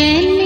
चैन